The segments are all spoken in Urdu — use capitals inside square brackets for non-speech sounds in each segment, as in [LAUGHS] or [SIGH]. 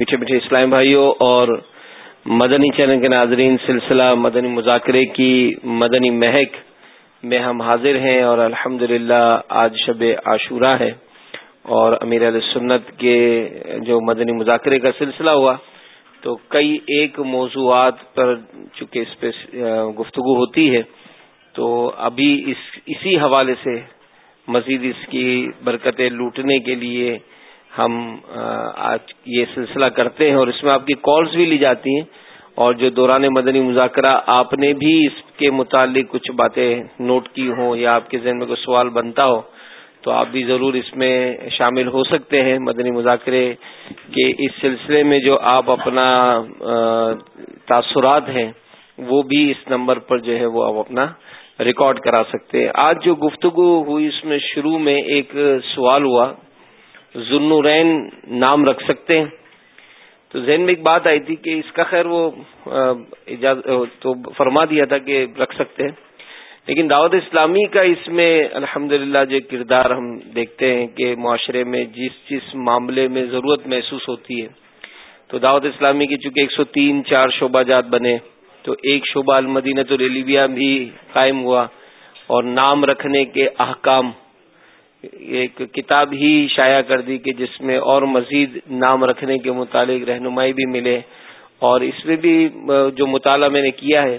میٹھے میٹھے اسلام بھائیوں اور مدنی چینل کے ناظرین، سلسلہ مدنی مذاکرے کی مدنی مہک میں ہم حاضر ہیں اور الحمد آج شب عاشورہ ہے اور امیر علیہ سنت کے جو مدنی مذاکرے کا سلسلہ ہوا تو کئی ایک موضوعات پر چونکہ اس پہ گفتگو ہوتی ہے تو ابھی اس، اسی حوالے سے مزید اس کی برکتیں لوٹنے کے لیے ہم آج یہ سلسلہ کرتے ہیں اور اس میں آپ کی کالز بھی لی جاتی ہیں اور جو دوران مدنی مذاکرہ آپ نے بھی اس کے متعلق کچھ باتیں نوٹ کی ہوں یا آپ کے ذہن میں کوئی سوال بنتا ہو، تو آپ بھی ضرور اس میں شامل ہو سکتے ہیں مدنی مذاکرے کے اس سلسلے میں جو آپ اپنا تاثرات ہیں، وہ بھی اس نمبر پر جو ہے وہ آپ اپنا ریکارڈ کرا سکتے ہیں۔ آج جو گفتگو ہوئی اس میں شروع میں ایک سوال ہوا۔ ذنورین نام رکھ سکتے ہیں۔ تو ذہن میں ایک بات آئی تھی کہ اس کا خیر وہ تو فرما دیا تھا کہ رکھ سکتے ہیں۔ لیکن دعوت اسلامی کا اس میں الحمد جو کردار ہم دیکھتے ہیں کہ معاشرے میں جس جس معاملے میں ضرورت محسوس ہوتی ہے۔ تو دعوت اسلامی کی چونکہ ایک سو تین چار شعبہ جات بنے، تو ایک شعبہ المدینہ تو ریلیویا بھی قائم ہوا اور نام رکھنے کے احکام ایک کتاب ہی شائع کر دی کہ جس میں اور مزید نام رکھنے کے متعلق رہنمائی بھی ملے اور اس میں بھی جو مطالعہ میں نے کیا ہے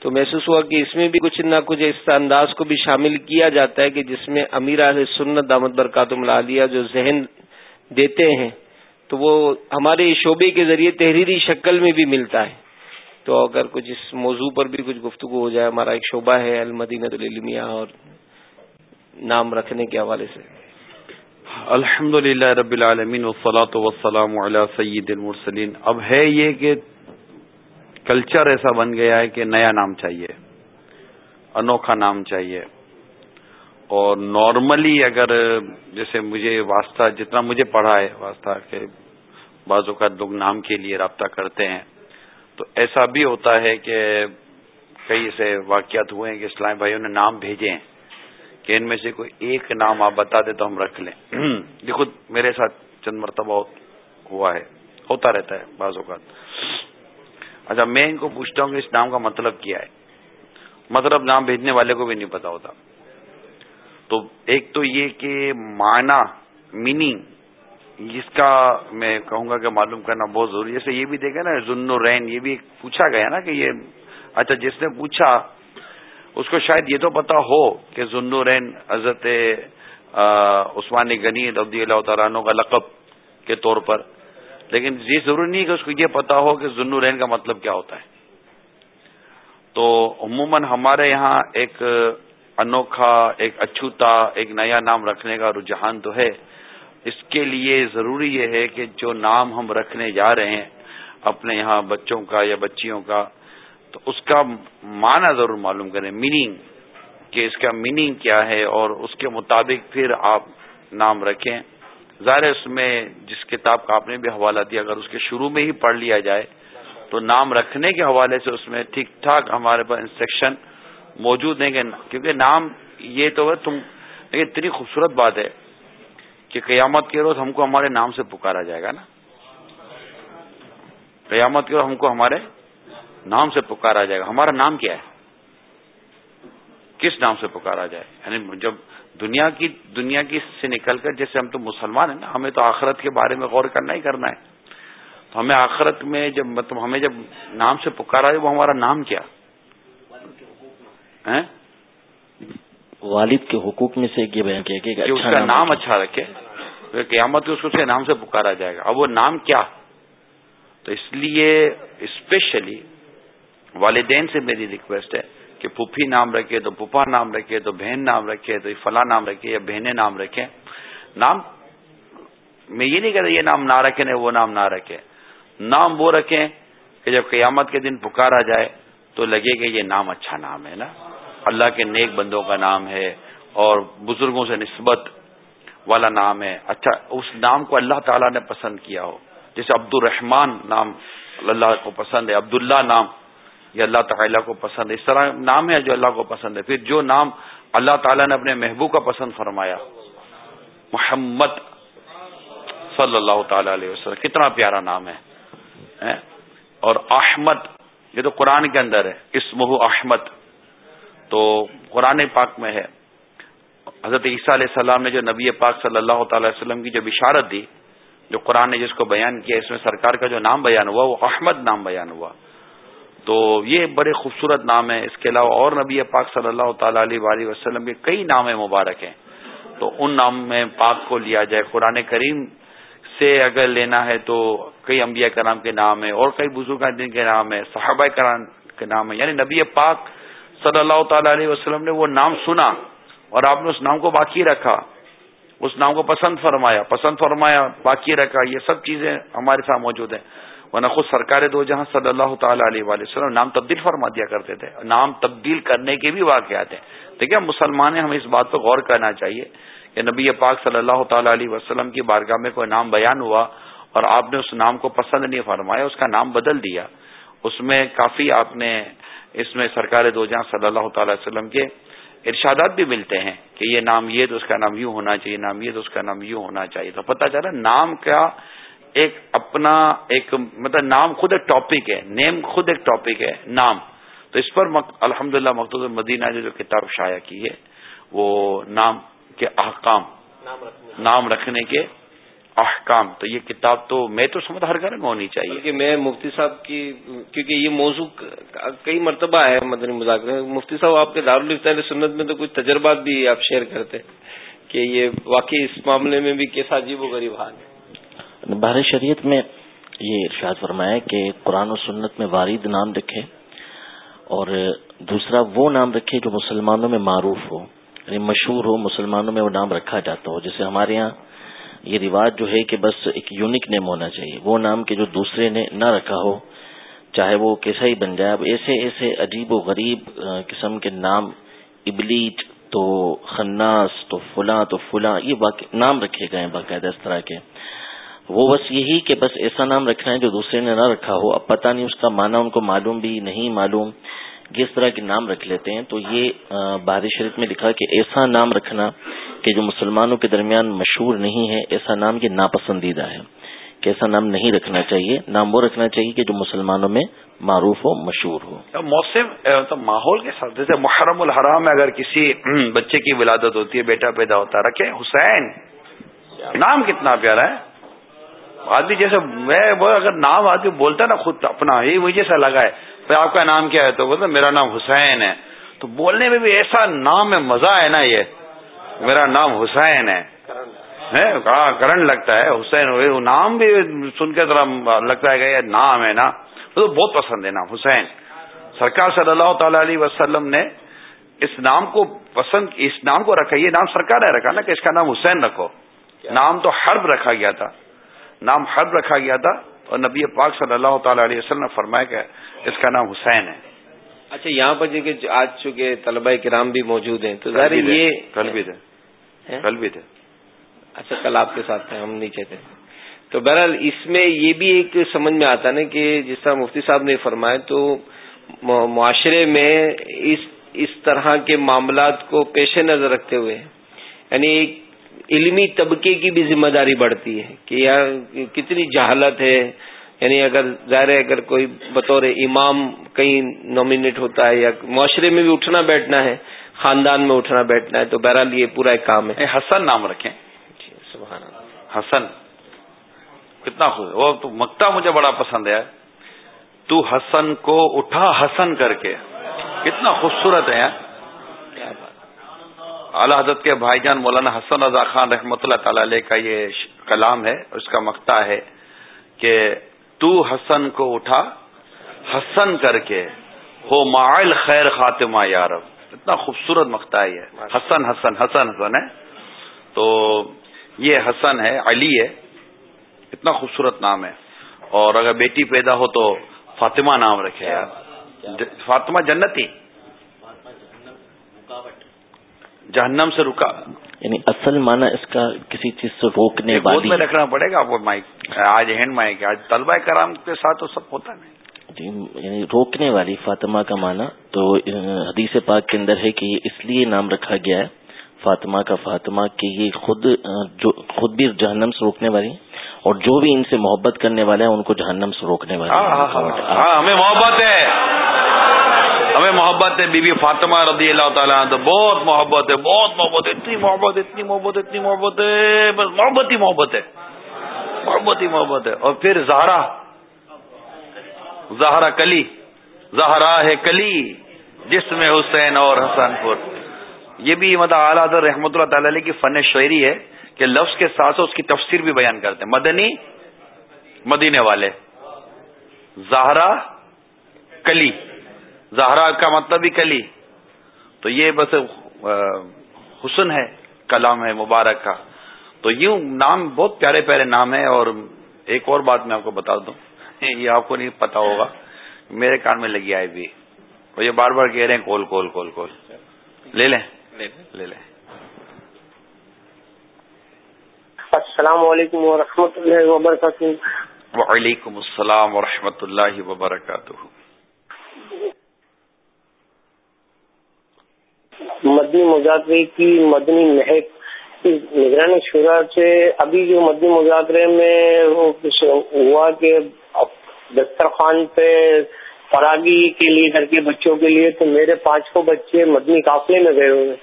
تو محسوس ہوا کہ اس میں بھی کچھ نہ کچھ اس انداز کو بھی شامل کیا جاتا ہے کہ جس میں امیر علیہ سنت دامت برکات ملالیہ جو ذہن دیتے ہیں تو وہ ہمارے شعبے کے ذریعے تحریری شکل میں بھی ملتا ہے۔ تو اگر کچھ اس موضوع پر بھی کچھ گفتگو ہو جائے، ہمارا ایک شعبہ ہے المدینہ العلمیہ اور نام رکھنے کے حوالے سے۔ الحمد للہ رب العالمین وسلاۃ وسلام علیہ سید المرسلین۔ اب ہے یہ کہ کلچر ایسا بن گیا ہے کہ نیا نام چاہیے، انوکھا نام چاہیے۔ اور نارملی اگر جیسے مجھے واسطہ جتنا مجھے پڑھا ہے واسطہ کہ بعض اوقات لوگ نام کے لیے رابطہ کرتے ہیں، تو ایسا بھی ہوتا ہے کہ کئی ایسے واقعات ہوئے ہیں کہ اسلام بھائیوں نے نام بھیجے ہیں۔ کہ ان میں سے کوئی ایک نام آپ بتا دیں تو ہم رکھ لیں۔ [CLEARS THROAT] یہ خود میرے ساتھ چند مرتبہ ہوا ہے، ہوتا رہتا ہے بعض اوقات۔ اچھا میں ان کو پوچھتا ہوں کہ اس نام کا مطلب کیا ہے۔ مطلب نام بھیجنے والے کو بھی نہیں پتا ہوتا۔ تو ایک تو یہ کہ معنی میننگ جس کا میں کہوں گا کہ معلوم کرنا بہت ضروری ہے۔ جیسے یہ بھی دیکھے نا ظن رین، یہ بھی پوچھا گیا نا کہ یہ اچھا جس نے پوچھا اس کو شاید یہ تو پتا ہو کہ ظنورین حضرت عثمان غنی رضی اللہ تعالیٰ کا لقب کے طور پر۔ لیکن یہ ضروری نہیں کہ اس کو یہ پتا ہو کہ ظنورین کا مطلب کیا ہوتا ہے۔ تو عموماً ہمارے یہاں ایک انوکھا، ایک اچھوتا، ایک نیا نام رکھنے کا رجحان تو ہے۔ اس کے لیے ضروری یہ ہے کہ جو نام ہم رکھنے جا رہے ہیں، اپنے یہاں بچوں کا یا بچیوں کا تو اس کا معنی ضرور معلوم کریں۔ میننگ کہ اس کا میننگ کیا ہے اور اس کے مطابق پھر آپ نام رکھیں۔ ظاہر اس میں جس کتاب کا آپ نے بھی حوالہ دیا، اگر اس کے شروع میں ہی پڑھ لیا جائے، تو نام رکھنے کے حوالے سے اس میں ٹھیک ٹھاک ہمارے پاس انسٹرکشن موجود ہیں کہ کیونکہ نام یہ تو ہے، تم لیکن اتنی خوبصورت بات ہے کہ قیامت کے روز ہم کو ہمارے نام سے پکارا جائے گا نا۔ قیامت کے روز ہم کو ہمارے نام سے پکارا جائے گا۔ ہمارا نام کیا ہے؟ کس نام سے پکارا جائے؟ یعنی جب دنیا کی دنیا کی سے نکل کر جیسے ہم تو مسلمان ہیں نا ہمیں تو آخرت کے بارے میں غور کرنا ہی کرنا ہے۔ تو ہمیں آخرت میں جب مطلب ہمیں جب نام سے پکارا جائے وہ ہمارا نام کیا؟ والد کے حقوق میں سے یہ بیان کیا کہ اس کا نام اچھا رکھے۔ قیامت اس کے نام سے پکارا جائے گا۔ اب وہ نام کیا؟ تو اس لیے اسپیشلی والدین سے میری ریکویسٹ ہے کہ پھوپھی نام رکھے، تو پھوپھا نام رکھے، تو بہن نام رکھے، تو فلاں نام رکھے یا بہنیں نام رکھے نام، میں یہ نہیں کہتا یہ نام نہ رکھے نہیں وہ نام نہ رکھے نام وہ رکھیں کہ جب قیامت کے دن پکارا جائے تو لگے کہ یہ نام اچھا نام ہے نا۔ اللہ کے نیک بندوں کا نام ہے اور بزرگوں سے نسبت والا نام ہے۔ اچھا اس نام کو اللہ تعالیٰ نے پسند کیا ہو۔ جیسے عبد الرحمان نام اللہ کو پسند ہے، عبداللہ نام۔ یہ اللہ تعالیٰ کو پسند ہے۔ اس طرح نام ہے جو اللہ کو پسند ہے۔ پھر جو نام اللہ تعالیٰ نے اپنے محبوب کا پسند فرمایا۔ محمد صلی اللہ تعالی علیہ وسلم۔ کتنا پیارا نام ہے۔ اور احمد، یہ تو قرآن کے اندر ہے۔ اسمہ احمد۔ تو قرآن پاک میں ہے۔ حضرت عیسیٰ علیہ السلام نے جو نبی پاک صلی اللہ تعالی وسلم کی جو بشارت دی، جو قرآن نے جس کو بیان کیا، اس میں سرکار کا جو نام بیان ہوا، وہ احمد نام بیان ہوا۔ تو یہ بڑے خوبصورت نام ہے اس کے علاوہ اور نبی پاک صلی اللہ تعالی علیہ وسلم کے کئی نام مبارک ہیں۔ تو ان نام میں پاک کو لیا جائے۔ قرآن کریم سے اگر لینا ہے تو کئی انبیاء کرام کے نام ہے اور کئی بزرگ دن کے نام ہے صحابہ کرام کے نام ہے یعنی نبی پاک صلی اللہ تعالی علیہ وسلم نے وہ نام سنا اور آپ نے اس نام کو باقی رکھا۔ اس نام کو پسند فرمایا۔ پسند فرمایا، باقی رکھا۔ یہ سب چیزیں ہمارے ساتھ موجود ہیں۔ ورنہ خود سرکار دو جہاں صلی اللہ تعالی علیہ وسلم نام تبدیل فرما دیا کرتے تھے۔ نام تبدیل کرنے کے بھی واقعات ہیں۔ دیکھیے مسلمان ہمیں اس بات پہ غور کرنا چاہیے کہ نبی پاک صلی اللہ تعالی علیہ وسلم کی بارگاہ میں کوئی نام بیان ہوا اور آپ نے اس نام کو پسند نہیں فرمایا، اس کا نام بدل دیا۔ اس میں کافی آپ نے اس میں سرکار دو جہاں صلی اللہ تعالی وسلم کے ارشادات بھی ملتے ہیں کہ یہ نام یہ تو اس کا نام یوں ہونا چاہیے، نام یہ تو اس کا نام یوں ہونا چاہیے۔ تو پتہ چلا نام کا ایک اپنا ایک مطلب نام خود ایک ٹاپک ہے نیم خود ایک ٹاپک ہے نام۔ تو اس پر الحمد للہ مقدود مدینہ نے جو کتاب شائع کی ہے وہ نام کے احکام نام رکھنے کے۔ احکام۔ تو یہ کتاب تو میں تو سمجھ ہر گھر میں ہونی چاہیے۔ کہ میں مفتی صاحب کی کیونکہ یہ موضوع کئی مرتبہ ہے مدنی مذاکرے۔ مفتی صاحب آپ کے دارالفتہ سنت میں تو کچھ تجربات بھی آپ شیئر کرتے کہ یہ واقعی اس معاملے میں بھی کیسا عجیب و غریب حال ہے۔ بہر شریعت میں یہ ارشاد فرمایا کہ قرآن و سنت میں وارد نام رکھے اور دوسرا وہ نام رکھے جو مسلمانوں میں معروف ہو یعنی مشہور ہو، مسلمانوں میں وہ نام رکھا جاتا ہو۔ جیسے ہمارے یہاں یہ رواج جو ہے کہ بس ایک یونک نیم ہونا چاہیے، وہ نام کے جو دوسرے نے نہ رکھا ہو، چاہے وہ کیسا ہی بن جائے۔ اب ایسے ایسے عجیب و غریب قسم کے نام ابلیٹ تو خناس تو فلاں تو فلاں، یہ نام رکھے گئے ہیں باقاعدہ اس طرح کے۔ وہ بس یہی کہ بس ایسا نام رکھنا ہے جو دوسرے نے نہ رکھا ہو۔ اب پتہ نہیں اس کا معنی ان کو معلوم بھی نہیں معلوم کس طرح کے نام رکھ لیتے ہیں۔ تو یہ بارش شریف میں لکھا کہ ایسا نام رکھنا کہ جو مسلمانوں کے درمیان مشہور نہیں ہے، ایسا نام یہ ناپسندیدہ ہے۔ کہ ایسا نام نہیں رکھنا چاہیے، نام وہ رکھنا چاہیے کہ جو مسلمانوں میں معروف ہو، مشہور ہو۔ موسم ماحول کے ساتھ، جیسے محرم الحرام میں اگر کسی بچے کی ولادت ہوتی ہے، بیٹا پیدا ہوتا ہے رکھے حسین، نام کتنا پیارا ہے؟ آدمی جیسے میں اگر نام آدمی بولتا نا خود اپنا یہ وجہ سے لگا ہے۔ آپ کا نام کیا ہے؟ تو بولتا، میرا نام حسین ہے۔ تو بولنے میں بھی ایسا نام ہے مزہ ہے نا یہ۔ میرا نام حسین ہے۔ ہاں کرنٹ لگتا ہے۔ حسین نام بھی سن کے ذرا لگتا ہے کہ یہ نام ہے نا۔ تو بہت پسند ہے، نام حسین۔ سرکار صلی اللہ تعالی علیہ وسلم نے اس نام کو پسند، اس نام کو رکھا۔ یہ نام سرکار نے رکھا نا کہ اس کا نام حسین رکھو۔ نام تو حرب رکھا گیا تھا۔ نام حرب رکھا گیا تھا اور نبی پاک صلی اللہ تعالی علیہ وسلم نے فرمایا کہ اس کا نام حسین ہے۔ اچھا یہاں پر جو آج چکے طلبہ کرام بھی موجود ہیں تو ظاہر یہ کل بھی تھے۔ کل بھی تھے۔ اچھا کل آپ کے ساتھ تھے ہم نیچے تھے تو بہرحال اس میں یہ بھی ایک سمجھ میں آتا نا کہ جس طرح مفتی صاحب نے فرمایا تو معاشرے میں اس اس طرح کے معاملات کو پیش نظر رکھتے ہوئے یعنی ایک علمی طبقے کی بھی ذمہ داری بڑھتی ہے کہ یار کتنی جہالت ہے یعنی اگر ظاہر ہے اگر کوئی بطور امام کہیں نامینیٹ ہوتا ہے یا معاشرے میں بھی اٹھنا بیٹھنا ہے خاندان میں اٹھنا بیٹھنا ہے تو بہرحال یہ پورا ایک کام ہے۔ حسن نام رکھیں۔ جی، سبحان حسن کتنا خوش وہ تو مکتا مجھے بڑا پسند ہے۔ تو حسن کو اٹھا حسن کر کے۔ کتنا خوبصورت ہے۔ اعلی حضرت کے بھائی جان مولانا حسن رضا خان رحمۃ اللہ تعالی علیہ کا یہ کلام ہے اس کا مکتا ہے کہ تو حسن کو اٹھا حسن کر کے ہو مائل خیر خاتمہ یارب اتنا خوبصورت مکتا ہے یہ۔ حسن حسن حسن حسن ہے۔ تو یہ حسن ہے علی ہے۔ اتنا خوبصورت نام ہے۔ اور اگر بیٹی پیدا ہو تو فاطمہ نام رکھے۔ یار فاطمہ جنتی۔ جہنم سے رکا۔ یعنی اصل معنی اس کا کسی چیز سے روکنے والی۔ میں رکھنا پڑے گا کو مائک۔ آج ہینڈ مائک آج طلبہ کرام کے ساتھ تو سب ہوتا نہیں۔ جی یعنی روکنے والی فاطمہ کا معنی۔ تو حدیث پاک کے اندر ہے کہ یہ اس لیے نام رکھا گیا ہے فاطمہ کا فاطمہ کہ یہ خود جو خود بھی جہنم سے روکنے والی اور جو بھی ان سے محبت کرنے والے ہیں ان کو جہنم سے روکنے والے ہاں، ہاں، ہاں، ہمیں محبت ہے۔ ہمیں محبت ہے، بی بی فاطمہ رضی اللہ تعالیٰ تو بہت محبت ہے، بہت محبت ہے، اتنی محبت اتنی محبت اتنی محبت ہے، بس محبت ہی محبت ہے۔ محبت ہی محبت ہے۔ اور پھر زہرا زہرا کلی، زہرا ہے کلی جس میں حسین اور حسن پور۔ یہ بھی مطلب اعلیٰ رحمۃ اللہ تعالی علیہ کی فن شعری ہے کہ لفظ کے ساتھ ساتھ اس کی تفسیر بھی بیان کرتے ہیں۔ مدنی، مدینے والے۔ زہرا کلی۔ زہرا کا مطلب ہی کلی۔ تو یہ بس حسن ہے کلام ہے مبارک کا۔ تو یوں نام بہت پیارے پیارے نام ہے اور ایک اور بات میں آپ کو بتا دوں۔ [LAUGHS] یہ آپ کو نہیں پتا ہوگا۔ میرے کان میں لگی آئے بھی۔ وہ یہ بار بار کہہ رہے ہیں کول کول کول کول۔ لے لیں۔ لے لیں۔ السلام علیکم ورحمۃ اللہ وبرکاتہ۔ وعلیکم السلام ورحمۃ اللہ وبرکاتہ۔ مدنی مذاکرے کی مدنی مہک۔ نگرانی شورا سے ابھی جو مدنی مذاکرے میں وہ ہوا کہ دسترخوان پہ فراغی کے لیے گھر کے بچوں کے لیے تو میرے پانچ کو بچے مدنی قافلے میں گئے ہوئے۔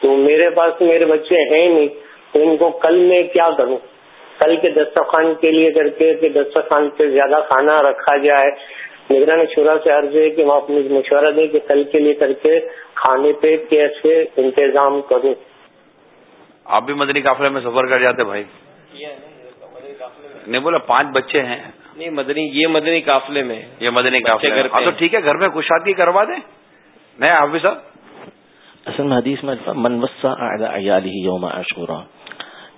تو میرے پاس میرے بچے ہیں نہیں، تو ان کو کل میں کیا کروں؟ کل کے دسترخوان کے لیے کر کے، کہ دسترخوان پہ زیادہ کھانا رکھا جائے۔ نگرانی شورا سے عرض ہے کہ وہ اپنی مشورہ دیں کہ کل کے لیے کر کے کھانے پہ کیسے انتظام کروں۔ آپ بھی مدنی قافلے میں سفر کر جاتے بھائی۔ نہیں بولا پانچ بچے ہیں۔ نہیں مدنی یہ مدنی قافلے میں۔ یہ مدنی قافلے ہاں تو ٹھیک ہے گھر میں کشادگی کروا دیں۔ نہیں حافظ صاحب۔ اصل میں حدیث میں منوسا یوم عاشورہ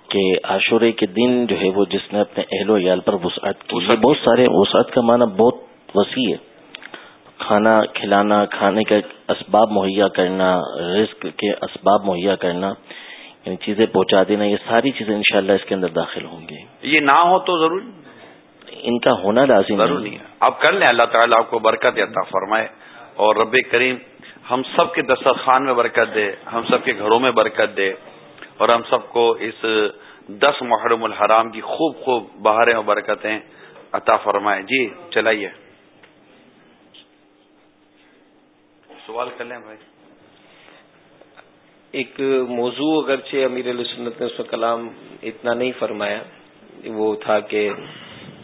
کہ عاشورے کے دن جو ہے وہ جس نے اپنے اہل و عیال پر وسعت کی۔ بہت سارے وسعت کا معنی بہت وسیع ہے۔ کھانا کھلانا کھانے کا اسباب مہیا کرنا رزق کے اسباب مہیا کرنا یعنی چیزیں پہنچا دینا یہ ساری چیزیں انشاءاللہ اس کے اندر داخل ہوں گی۔ یہ نہ ہو تو ضرور ان کا ہونا لازم ضرور نہیں ہے۔ آپ کر لیں اللہ تعالیٰ آپ کو برکت عطا فرمائے۔ اور رب کریم ہم سب کے دسترخوان میں برکت دے ہم سب کے گھروں میں برکت دے اور ہم سب کو اس دس محرم الحرام کی خوب خوب بہاریں اور برکتیں عطا فرمائے۔ جی چلائیے۔ سوال کر لیں بھائی۔ ایک موضوع اگرچہ امیر علیہ سنت نے اس میں کلام اتنا نہیں فرمایا وہ تھا کہ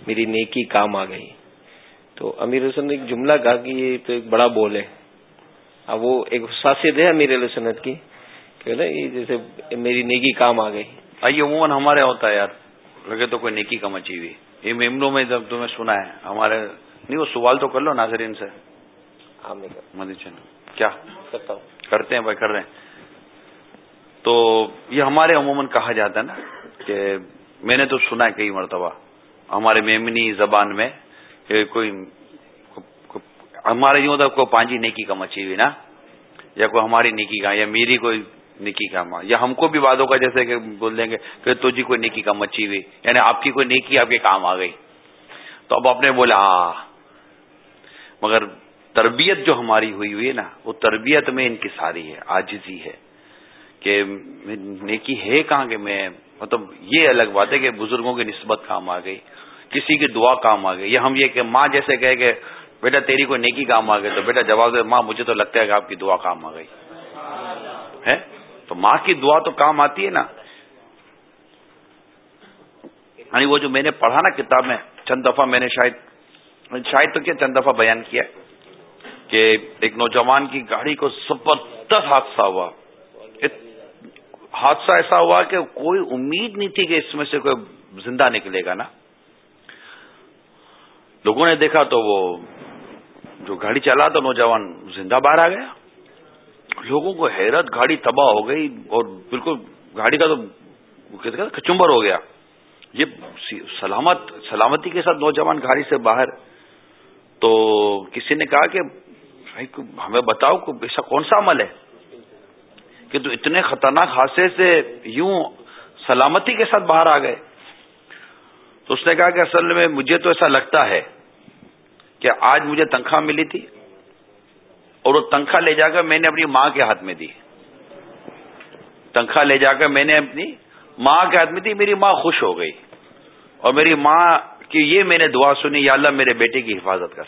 میری نیکی کام آ گئی۔ تو امیر حسن نے ایک جملہ کہا کہ یہ تو ایک بڑا بول ہے۔ اب وہ ایک خاصیت ہے امیر علیہ سنت کی کہ نا یہ جیسے میری نیکی کام آ گئی۔ آئیے عموماً ہمارے ہوتا ہے یار لگے تو کوئی نیکی کم اچھی ہوئی۔ یہ ممنوں میں جب تمہیں سنا ہے ہمارے نہیں وہ سوال تو کر لو ناظرین سے۔ مدی چند کیا؟ کرتا ہوں۔ کرتے ہیں بھائی کر رہے ہیں۔ تو یہ ہمارے عموماً کہا جاتا ہے نا کہ میں نے تو سنا ہے کئی مرتبہ ہمارے میمنی زبان میں کہ کوئی ہمارے یوں تھا کوئی پانچی نیکی کم اچھی ہوئی نا یا کوئی ہماری نیکی کا یا میری کوئی نیکی کا یا ہم کو بھی باتوں کا جیسے کہ بول دیں گے کہ تو جی کوئی نیکی کم اچھی ہوئی یعنی آپ کی کوئی نیکی آپ کے کام آ گئی۔ تو اب آپ نے بولا ہاں مگر تربیت جو ہماری ہوئی ہوئی ہے نا، وہ تربیت میں ان کی ساری ہے آجزی ہے۔ کہ نیکی ہے کہاں کہ میں مطلب یہ الگ بات ہے کہ بزرگوں کی نسبت کام آ گئی، کسی کی دعا کام آ گئی۔ یا ہم یہ کہ ماں جیسے کہے کہ، بیٹا تیری کوئی نیکی کام آ گئی تو بیٹا جواب دے، ماں مجھے تو لگتا ہے کہ آپ کی دعا کام آ گئی۔ ہے؟ تو ماں کی دعا تو کام آتی ہے نا۔ یعنی وہ جو میں نے پڑھا نا کتاب میں، چند دفعہ میں نے شاید شاید تو کیا چند دفعہ بیان کیا کہ ایک نوجوان کی گاڑی کو زبردست حادثہ ہوا۔ حادثہ ایسا ہوا کہ کوئی امید نہیں تھی کہ اس میں سے کوئی زندہ نکلے گا نا۔ لوگوں نے دیکھا تو وہ جو گاڑی چلا تو نوجوان زندہ باہر آ گیا۔ لوگوں کو حیرت، گاڑی تباہ ہو گئی اور بالکل گاڑی کا تو کچمبر ہو گیا۔ یہ سلامت سلامتی کے ساتھ نوجوان گاڑی سے باہر۔ تو کسی نے کہا کہ ہمیں بتاؤ ایسا کون سا عمل ہے؟ کہ تو اتنے خطرناک حادثے سے یوں سلامتی کے ساتھ باہر آ گئے۔ تو اس نے کہا کہ اصل میں مجھے تو ایسا لگتا ہے کہ آج مجھے تنخواہ ملی تھی اور وہ تنخواہ لے جا کر میں نے اپنی ماں کے ہاتھ میں دی۔ تنخواہ لے جا کر میں نے اپنی ماں کے ہاتھ میں دی، میری ماں خوش ہو گئی۔ اور میری ماں کی یہ میں نے دعا سنی، یا اللہ میرے بیٹے کی حفاظت کر۔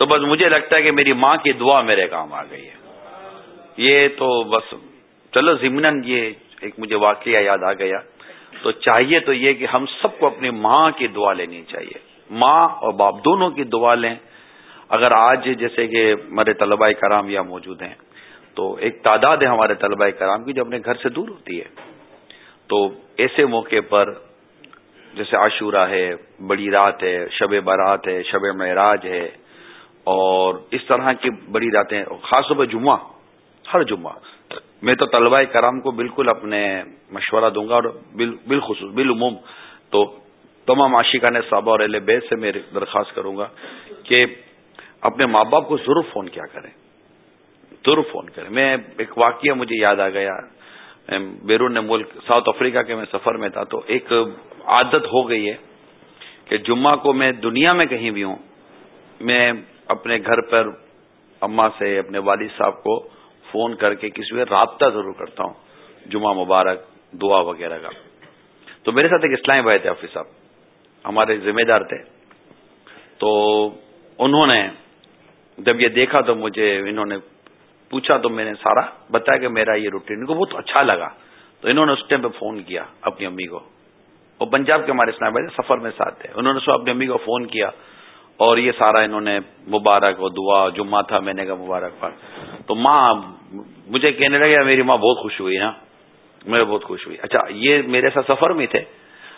تو بس مجھے لگتا ہے کہ میری ماں کی دعا میرے کام آ گئی ہے۔ یہ تو بس چلو ضمن یہ ایک مجھے واقعہ یاد آ گیا۔ تو چاہیے تو یہ کہ ہم سب کو اپنی ماں کی دعا لینی چاہیے۔ ماں اور باپ دونوں کی دعا لیں۔ اگر آج جیسے کہ ہمارے طلباء کرام یہاں موجود ہیں، تو ایک تعداد ہے ہمارے طلباء کرام کی جو اپنے گھر سے دور ہوتی ہے۔ تو ایسے موقع پر جیسے عاشورہ ہے، بڑی رات ہے، شب بارات ہے، شب معراج ہے اور اس طرح کی بڑی راتیں، خاص طور پہ جمعہ، ہر جمعہ۔ میں تو طلباء کرام کو بالکل اپنے مشورہ دوں گا اور بالخصوص، بالعموم تو تمام عاشقان صحابہ اور اہل بیت سے میں درخواست کروں گا کہ اپنے ماں باپ کو ضرور فون کیا کریں۔ ضرور فون کریں۔ میں ایک واقعہ مجھے یاد آ گیا۔ بیرون ملک، ساؤتھ افریقہ کے میں سفر میں تھا تو ایک عادت ہو گئی ہے کہ جمعہ کو میں دنیا میں کہیں بھی ہوں، میں اپنے گھر پر اما سے، اپنے والد صاحب کو فون کر کے کسی بھی رابطہ ضرور کرتا ہوں، جمعہ مبارک، دعا وغیرہ کا۔ تو میرے ساتھ ایک اسلامی بھائی تھے، حافظ صاحب، ہمارے ذمہ دار تھے۔ تو انہوں نے، جب یہ دیکھا تو مجھے انہوں نے پوچھا، تو میں نے سارا بتایا کہ میرا یہ روٹین، ان کو بہت اچھا لگا۔ تو انہوں نے اس ٹائم پہ فون کیا اپنی امی کو۔ وہ پنجاب کے ہمارے اسلام بھائی سفر میں ساتھ تھے۔ انہوں نے سو اپنی امی کو فون کیا۔ اور یہ سارا انہوں نے مبارک و دعا، جمعہ تھا، میں نے کہا مبارک باد تو ماں، مجھے کہنے لگا میری ماں بہت خوش ہوئی نا میں بہت خوش ہوئی۔ اچھا یہ میرے ساتھ سفر میں تھے۔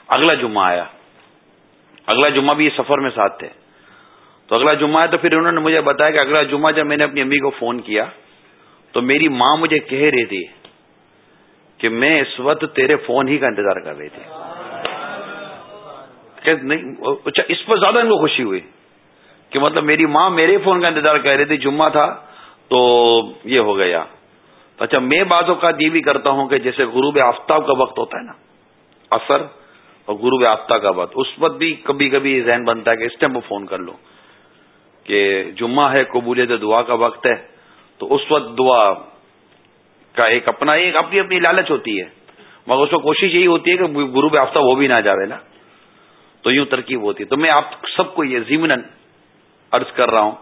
اگلا جمعہ آیا۔ اگلا جمعہ بھی یہ سفر میں ساتھ تھے۔ تو اگلا جمعہ ہے تو پھر انہوں نے مجھے بتایا کہ اگلا جمعہ جب میں نے اپنی امی کو فون کیا، تو میری ماں مجھے کہہ رہی تھی کہ میں اس وقت تیرے فون ہی کا انتظار کر رہی تھی۔ اچھا اس پر زیادہ ان کو خوشی ہوئی۔ کہ مطلب میری ماں میرے فون کا انتظار کر رہی تھی، جمعہ تھا، تو یہ ہو گیا۔ اچھا میں بعض اوقات یہ بھی کرتا ہوں کہ جیسے غروب آفتاب کا وقت ہوتا ہے نا، اثر اور غروب آفتاب کا وقت، اس وقت بھی کبھی کبھی ذہن بنتا ہے کہ اس ٹائم فون کر لو کہ جمعہ ہے قبولیت دعا کا وقت ہے۔ تو اس وقت دعا کا ایک اپنا، ایک اپنی اپنی لالچ ہوتی ہے۔ مگر اس کو کوشش یہی ہوتی ہے کہ غروب آفتاب وہ بھی نہ جاوے نا۔ تو یوں ترکیب ہوتی ہے۔ تو میں آپ سب کو یہ ضمن عرض کر رہا ہوں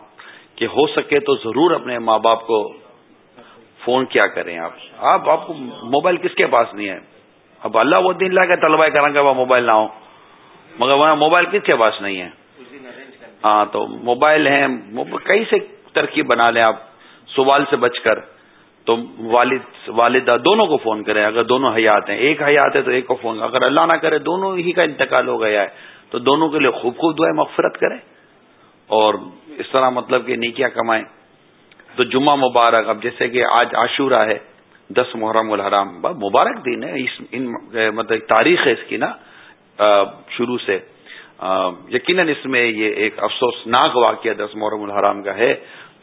کہ ہو سکے تو ضرور اپنے ماں باپ کو فون کیا کریں آپ۔ آپ آپ کو موبائل کس کے پاس نہیں ہے؟ اب اللہ وہ دن لا کے طلبا کریں گے وہ موبائل نہ ہو، مگر وہاں موبائل کس کے پاس نہیں ہے؟ ہاں تو موبائل ہیں کئی سے ترکیب بنا لیں آپ، سوال سے بچ کر۔ تو والد، والدہ دونوں کو فون کریں، اگر دونوں حیات ہیں، ایک حیات ہے تو ایک کو فون۔ اگر اللہ نہ کرے، دونوں ہی کا انتقال ہو گیا ہے، تو دونوں کے لیے خوب خوب دعائیں، مغفرت کریں۔ اور اس طرح مطلب کہ نیکیاں کمائیں۔ تو جمعہ مبارک، اب جیسے کہ آج عاشورہ ہے، دس محرم الحرام مبارک دن ہے اس، ان مطلب تاریخ ہے اس کی نا شروع سے۔ یقیناً اس میں یہ ایک افسوسناک واقعہ دس محرم الحرام کا ہے،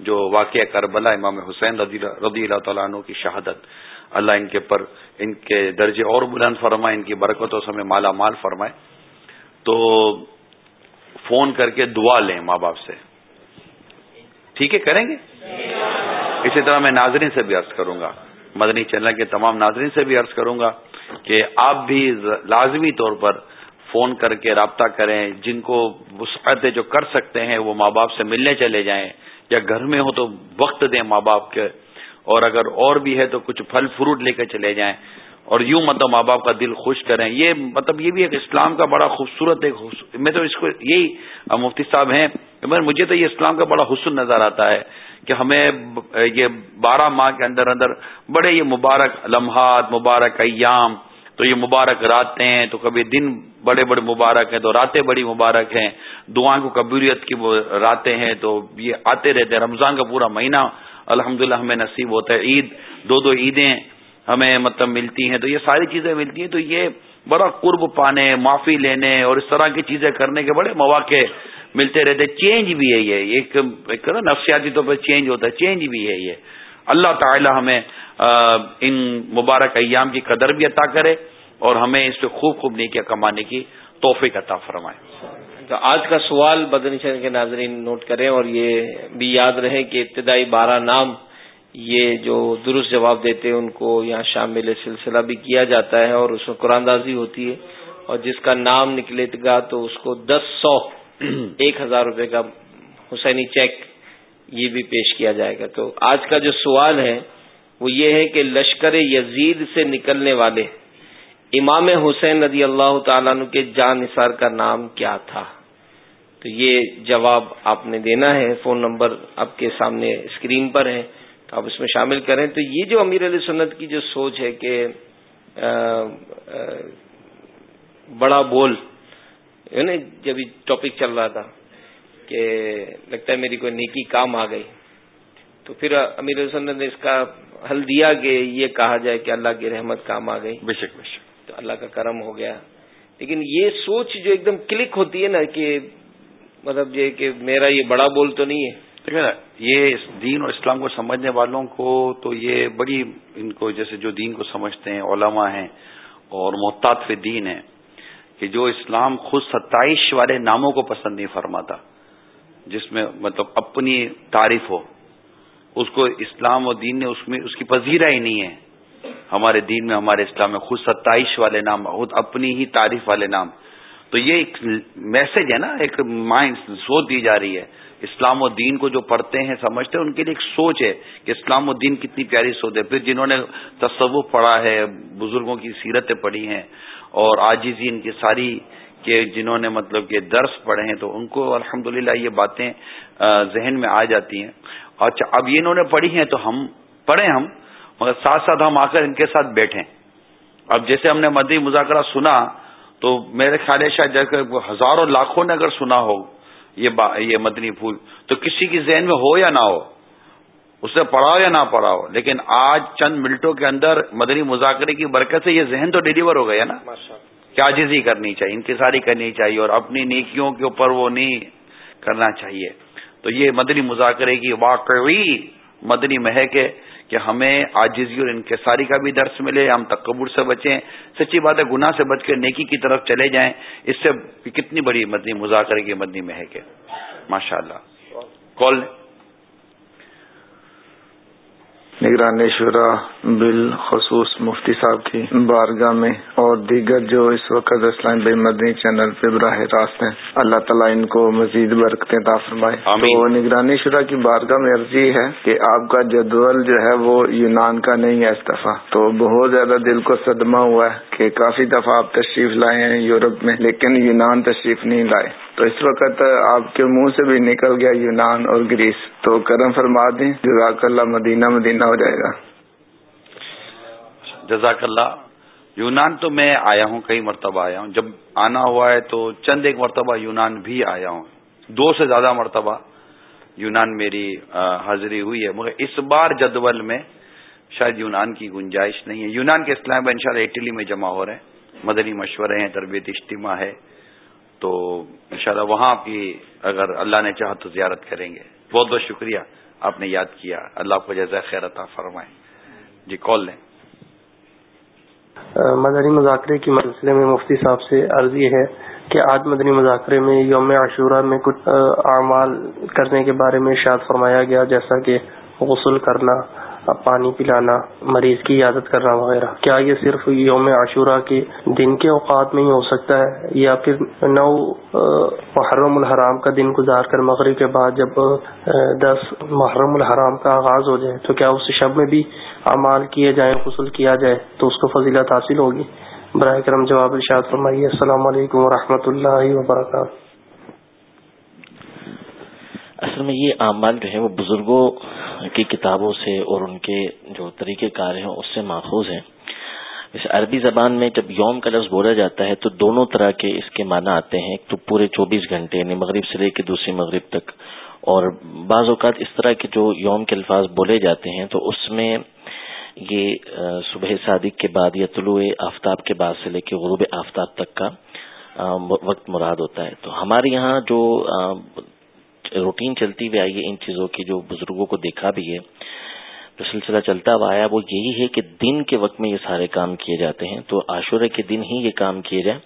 جو واقعہ کربلا امام حسین رضی اللہ تعالیٰ عنہ کی شہادت۔ اللہ ان کے پر، ان کے درجے اور بلند فرمائے، ان کی برکتوں سے ہمیں مالا مال فرمائے۔ تو فون کر کے دعا لیں ماں باپ سے۔ ٹھیک ہے، کریں گے؟ اسی طرح میں ناظرین سے بھی عرض کروں گا۔ مدنی چینل کے تمام ناظرین سے بھی عرض کروں گا کہ آپ بھی لازمی طور پر فون کر کے رابطہ کریں۔ جن کو وسعت جو کر سکتے ہیں، وہ ماں باپ سے ملنے چلے جائیں۔ یا گھر میں ہو تو وقت دیں ماں باپ کے۔ اور اگر اور بھی ہے تو کچھ پھل فروٹ لے کے چلے جائیں۔ اور یوں مطلب ماں باپ کا دل خوش کریں۔ یہ مطلب یہ بھی ایک اسلام کا بڑا خوبصورت ایک میں تو اس کو یہی، مفتی صاحب ہیں مجھے تو یہ اسلام کا بڑا حسن نظر آتا ہے کہ ہمیں یہ بارہ ماہ کے اندر اندر بڑے یہ مبارک لمحات، مبارک ایام، تو یہ مبارک راتیں ہیں، تو کبھی دن بڑے بڑے مبارک ہیں، تو راتیں بڑی مبارک ہیں۔ دعائیں کو قبولیت کی راتیں ہیں، تو یہ آتے رہتے ہیں۔ رمضان کا پورا مہینہ الحمد ہمیں نصیب ہوتا ہے۔ عید، دو دو عیدیں ہمیں مطلب ملتی ہیں، تو یہ ساری چیزیں ملتی ہیں، تو یہ بڑا قرب پانے، معافی لینے اور اس طرح کی چیزیں کرنے کے بڑے مواقع ملتے رہتے چینج بھی ہے یہ، ایک نفسیاتی طور پر چینج ہوتا ہے، چینج بھی ہے یہ۔ اللہ تعالی ہمیں ان مبارک ایام کی قدر بھی عطا کرے اور ہمیں اس پہ خوب خوب نیکیاں کمانے کی توفیق عطا فرمائے۔ تو آج کا سوال بدنی چین کے ناظرین نوٹ کریں اور یہ بھی یاد رہے کہ ابتدائی بارہ نام یہ جو درست جواب دیتے ہیں، ان کو یہاں شامل سلسلہ بھی کیا جاتا ہے اور اس میں قرآن دازی ہوتی ہے۔ اور جس کا نام نکلے گا تو اس کو دس سو ایک ہزار روپے کا حسینی چیک یہ بھی پیش کیا جائے گا۔ تو آج کا جو سوال ہے، وہ یہ ہے کہ لشکر یزید سے نکلنے والے امام حسین رضی اللہ تعالیٰ کے جان نثار کا نام کیا تھا؟ تو یہ جواب آپ نے دینا ہے۔ فون نمبر آپ کے سامنے اسکرین پر ہے۔ آپ اس میں شامل کریں تو یہ جو امیر علیہ سنت کی جو سوچ ہے کہ بڑا بول جب ٹاپک چل رہا تھا کہ لگتا ہے میری کوئی نیکی کام آ گئی تو پھر امیر علیہ سنت نے اس کا حل دیا کہ یہ کہا جائے کہ اللہ کی رحمت کام آ گئی۔ بے شک بے شک۔ تو اللہ کا کرم ہو گیا۔ لیکن یہ سوچ جو ایک دم کلک ہوتی ہے نا کہ مطلب یہ کہ میرا یہ بڑا بول تو نہیں ہے۔ یہ دین اور اسلام کو سمجھنے والوں کو تو یہ بڑی ان کو جیسے جو دین کو سمجھتے ہیں، علماء ہیں اور محتاط دین ہے کہ جو اسلام خود ستائش والے ناموں کو پسند نہیں فرماتا، جس میں مطلب اپنی تعریف ہو۔ اس کو اسلام اور دین نے اس میں اس کی پذیرہ ہی نہیں ہے۔ ہمارے دین میں، ہمارے اسلام میں خود ستائش والے نام، خود اپنی ہی تعریف والے نام۔ تو یہ ایک میسج ہے نا، ایک مائنڈ سوچ دی جا رہی ہے۔ اسلام و دین کو جو پڑھتے ہیں، سمجھتے ہیں، ان کے لیے ایک سوچ ہے کہ اسلام و دین کتنی پیاری سوچ ہے۔ پھر جنہوں نے تصوف پڑھا ہے، بزرگوں کی سیرتیں پڑھی ہیں اور آجزی ان کی ساری کہ جنہوں نے مطلب کہ درس پڑھے ہیں، تو ان کو الحمد یہ باتیں ذہن میں آ جاتی ہیں۔ اچھا اب یہ انہوں نے پڑھی ہیں تو ہم پڑھیں ہم، مگر ساتھ ساتھ ہم آ کر ان کے ساتھ بیٹھیں۔ اب جیسے ہم نے مدی مذاکرہ سنا، تو میرے خیال ہے شاید جیسے ہزاروں لاکھوں نے اگر سنا ہو یہ یہ مدنی پھول۔ تو کسی کی ذہن میں ہو یا نہ ہو اس نے پڑھا ہو یا نہ پڑھا ہو لیکن آج چند منٹوں کے اندر مدنی مذاکرے کی برکت سے یہ ذہن تو ڈیلیور ہو گیا نا۔ کیا جزی کرنی چاہیے انتظاری کرنی چاہیے اور اپنی نیکیوں کے اوپر وہ نہیں کرنا چاہیے۔ تو یہ مدنی مذاکرے کی واقعی مدنی مہک ہے کہ ہمیں آجزی اور انکساری کا بھی درس ملے، ہم تکبر سے بچیں، سچی بات ہے گناہ سے بچ کے نیکی کی طرف چلے جائیں، اس سے کتنی بڑی مدنی مذاکرے کی مدنی مہک ہے ماشاء اللہ کال نگران شورا بالخصوص مفتی صاحب کی بارگاہ میں اور دیگر جو اس وقت اسلام بھائی مدنی چینل پہ براہ راست ہیں۔ اللہ تعالیٰ ان کو مزید برکتیں فرمائے۔ تو نگرانی شورا کی بارگاہ میں عرضی ہے کہ آپ کا جدول جو ہے وہ یونان کا نہیں ہے اس دفعہ۔ تو بہت زیادہ دل کو صدمہ ہوا ہے کہ کافی دفعہ آپ تشریف لائے ہیں یورپ میں لیکن یونان تشریف نہیں لائے۔ تو اس وقت آپ کے منہ سے بھی نکل گیا یونان اور گریس۔ تو کرم فرما دیں، جزاک اللہ مدینہ مدینہ ہو جائے گا۔ جزاک اللہ۔ یونان تو میں آیا ہوں، کئی مرتبہ آیا ہوں۔ جب آنا ہوا ہے تو چند ایک مرتبہ یونان بھی آیا ہوں۔ دو سے زیادہ مرتبہ یونان میری حاضری ہوئی ہے۔ مگر اس بار جدول میں شاید یونان کی گنجائش نہیں ہے۔ یونان کے اسلام میں انشاءاللہ اٹلی میں جمع ہو رہے ہیں۔ مدنی مشورے ہیں، تربیت اجتماع ہے۔ تو انشاءاللہ وہاں بھی اگر اللہ نے چاہا تو زیارت کریں گے۔ بہت بہت شکریہ، آپ نے یاد کیا۔ اللہ کو جیسا خیر عطا فرمائیں جی کال لیں۔ مدنی مذاکرے کی مسئلے میں مفتی صاحب سے عرضی ہے کہ آج مدنی مذاکرے میں یوم عاشورہ میں کچھ اعمال کرنے کے بارے میں اشاعت فرمایا گیا، جیسا کہ غسل کرنا پانی پلانا، مریض کی عادت کرنا وغیرہ۔ کیا یہ صرف یوم عاشورہ کے دن کے اوقات میں ہی ہو سکتا ہے یا پھر نو محرم الحرام کا دن گزار کر مغرب کے بعد جب دس محرم الحرام کا آغاز ہو جائے تو کیا اس شب میں بھی اعمال کیے جائیں، غسل کیا جائے؟ تو اس کو فضیلت حاصل ہوگی۔ براہ کرم جواب ارشاد فرمائیے۔ السلام علیکم و اللہ وبرکاتہ۔ اصل میں یہ اعمال جو ہے وہ بزرگوں کی کتابوں سے اور ان کے جو طریقہ کار ہیں اس سے ماخوذ ہیں۔ جیسے عربی زبان میں جب یوم کا لفظ بولا جاتا ہے تو دونوں طرح کے اس کے معنی آتے ہیں، ایک تو پورے چوبیس گھنٹے یعنی مغرب سے لے کے دوسری مغرب تک۔ اور بعض اوقات اس طرح کے جو یوم کے الفاظ بولے جاتے ہیں تو اس میں یہ صبح صادق کے بعد یا طلوع آفتاب کے بعد سے لے کے غروب آفتاب تک کا وقت مراد ہوتا ہے۔ تو ہمارے یہاں جو روٹین چلتی ہوئی آئی ہے، ان چیزوں کی جو بزرگوں کو دیکھا بھی ہے۔ جو سلسلہ چلتا ہوا آیا، وہ یہی ہے کہ دن کے وقت میں یہ سارے کام کیے جاتے ہیں۔ تو عاشورے کے دن ہی یہ کام کیے جائیں۔